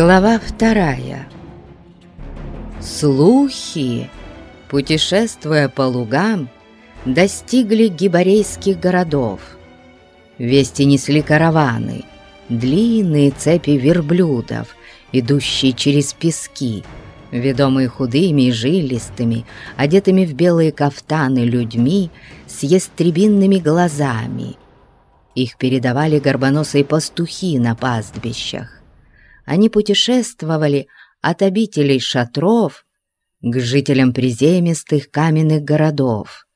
Глава вторая. Слухи, путешествуя по лугам, достигли гибарейских городов. Вести несли караваны, длинные цепи верблюдов, идущие через пески, ведомые худыми и жилистыми, одетыми в белые кафтаны людьми с ястребинными глазами. Их передавали горбоносые пастухи на пастбищах они путешествовали от обителей шатров к жителям приземистых каменных городов,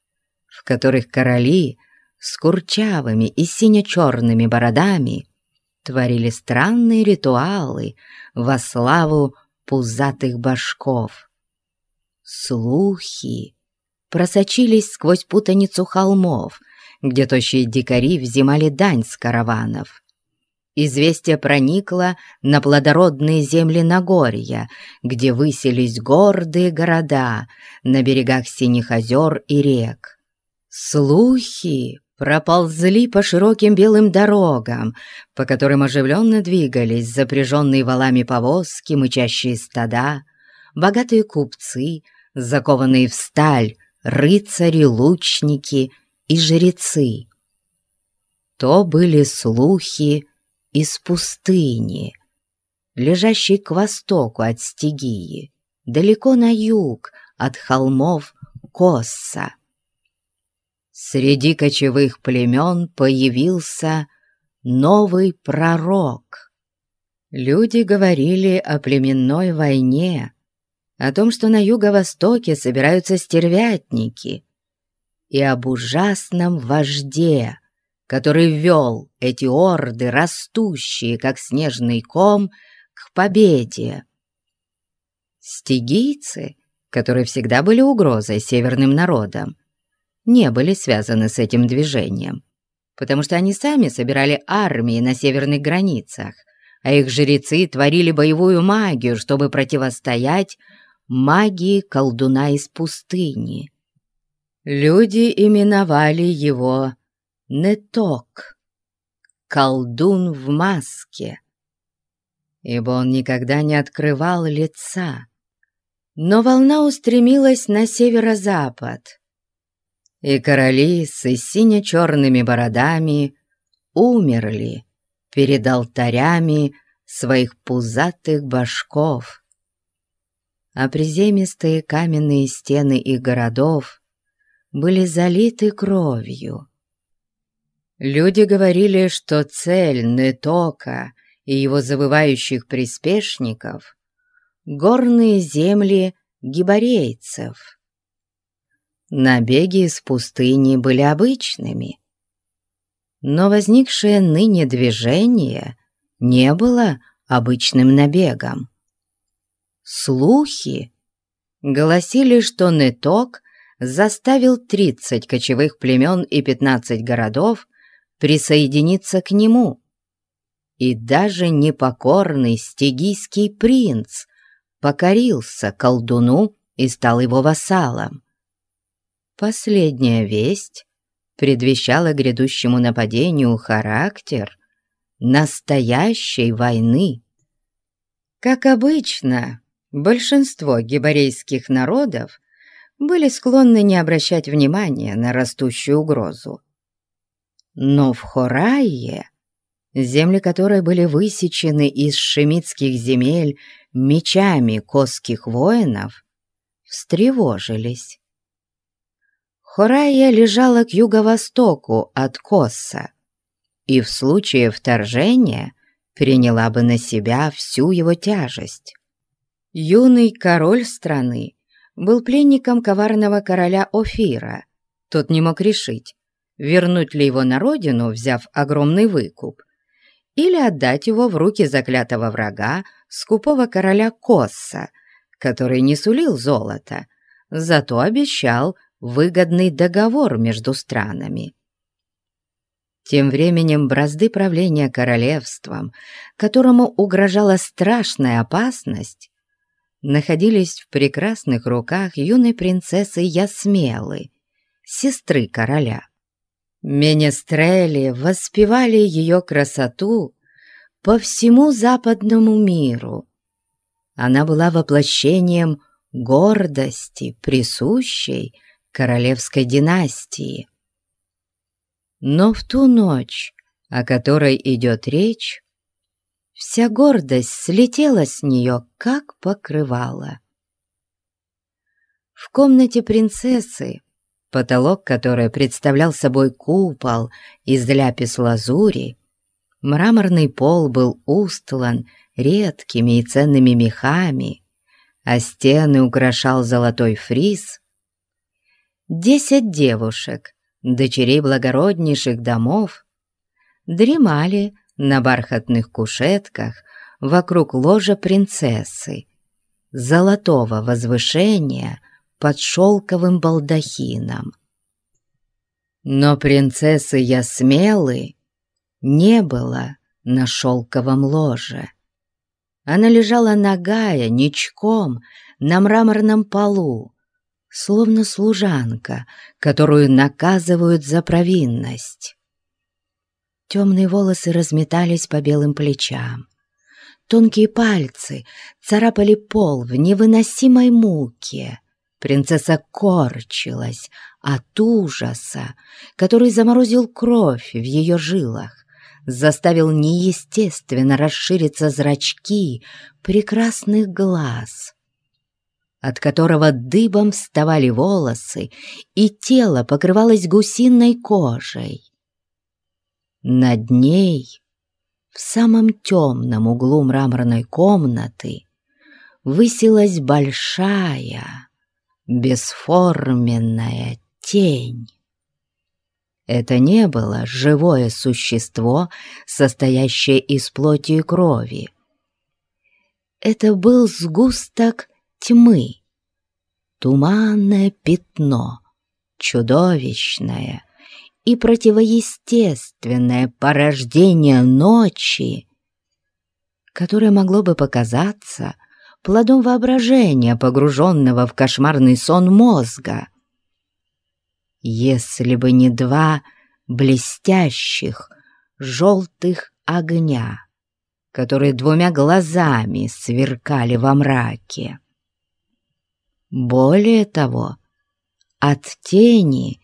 в которых короли с курчавыми и сине-черными бородами творили странные ритуалы во славу пузатых башков. Слухи просочились сквозь путаницу холмов, где тощие дикари взимали дань с караванов. Известие проникло на плодородные земли Нагорья, где высились гордые города на берегах синих озер и рек. Слухи проползли по широким белым дорогам, по которым оживленно двигались запряженные валами повозки, мычащие стада, богатые купцы, закованные в сталь, рыцари, лучники и жрецы. То были слухи из пустыни, лежащей к востоку от Стигии, далеко на юг от холмов Косса. Среди кочевых племен появился новый пророк. Люди говорили о племенной войне, о том, что на юго-востоке собираются стервятники, и об ужасном вожде, который вел эти орды, растущие, как снежный ком, к победе. Стигийцы, которые всегда были угрозой северным народам, не были связаны с этим движением, потому что они сами собирали армии на северных границах, а их жрецы творили боевую магию, чтобы противостоять магии колдуна из пустыни. Люди именовали его Неток, колдун в маске, ибо он никогда не открывал лица. Но волна устремилась на северо-запад, и короли с сине-черными бородами умерли перед алтарями своих пузатых башков. А приземистые каменные стены их городов были залиты кровью. Люди говорили, что цель Нетока и его завывающих приспешников — горные земли гибарейцев. Набеги из пустыни были обычными, но возникшее ныне движение не было обычным набегом. Слухи гласили, что Неток заставил 30 кочевых племен и 15 городов присоединиться к нему. И даже непокорный стигийский принц покорился колдуну и стал его вассалом. Последняя весть предвещала грядущему нападению характер настоящей войны. Как обычно, большинство гибарейских народов были склонны не обращать внимания на растущую угрозу. Но в Хорайе, земли которой были высечены из шемитских земель мечами косских воинов, встревожились. Хорайя лежала к юго-востоку от Косса и в случае вторжения приняла бы на себя всю его тяжесть. Юный король страны был пленником коварного короля Офира. Тот не мог решить, вернуть ли его на родину, взяв огромный выкуп, или отдать его в руки заклятого врага, скупого короля Косса, который не сулил золота, зато обещал выгодный договор между странами. Тем временем бразды правления королевством, которому угрожала страшная опасность, находились в прекрасных руках юной принцессы Ясмелы, сестры короля. Менестрели воспевали ее красоту по всему западному миру. Она была воплощением гордости, присущей королевской династии. Но в ту ночь, о которой идет речь, вся гордость слетела с нее, как покрывало. В комнате принцессы, потолок которой представлял собой купол из ляпис-лазури, мраморный пол был устлан редкими и ценными мехами, а стены украшал золотой фриз. Десять девушек, дочерей благороднейших домов, дремали на бархатных кушетках вокруг ложа принцессы, золотого возвышения под шелковым балдахином. Но принцессы Ясмелы не было на шелковом ложе. Она лежала нагая, ничком, на мраморном полу, словно служанка, которую наказывают за провинность. Темные волосы разметались по белым плечам. Тонкие пальцы царапали пол в невыносимой муке. Принцесса корчилась от ужаса, который заморозил кровь в ее жилах, заставил неестественно расшириться зрачки прекрасных глаз, от которого дыбом вставали волосы, и тело покрывалось гусиной кожей. Над ней, в самом темном углу мраморной комнаты, высилась большая, бесформенная тень. Это не было живое существо, состоящее из плоти и крови. Это был сгусток тьмы, туманное пятно, чудовищное и противоестественное порождение ночи, которое могло бы показаться плодом воображения, погруженного в кошмарный сон мозга. Если бы не два блестящих желтых огня, которые двумя глазами сверкали во мраке. Более того, от тени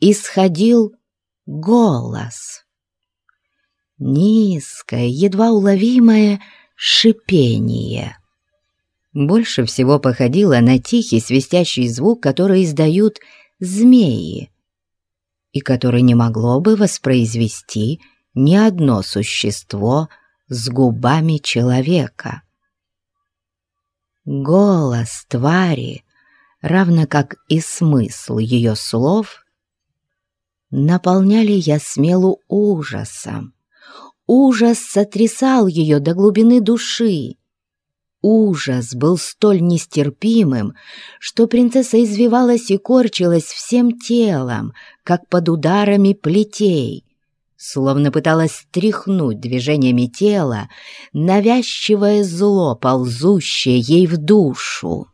исходил голос. Низкое, едва уловимое шипение — больше всего походила на тихий свистящий звук, который издают змеи, и который не могло бы воспроизвести ни одно существо с губами человека. Голос твари, равно как и смысл ее слов, наполняли я смелу ужасом. Ужас сотрясал ее до глубины души, Ужас был столь нестерпимым, что принцесса извивалась и корчилась всем телом, как под ударами плетей, словно пыталась стряхнуть движениями тела навязчивое зло, ползущее ей в душу.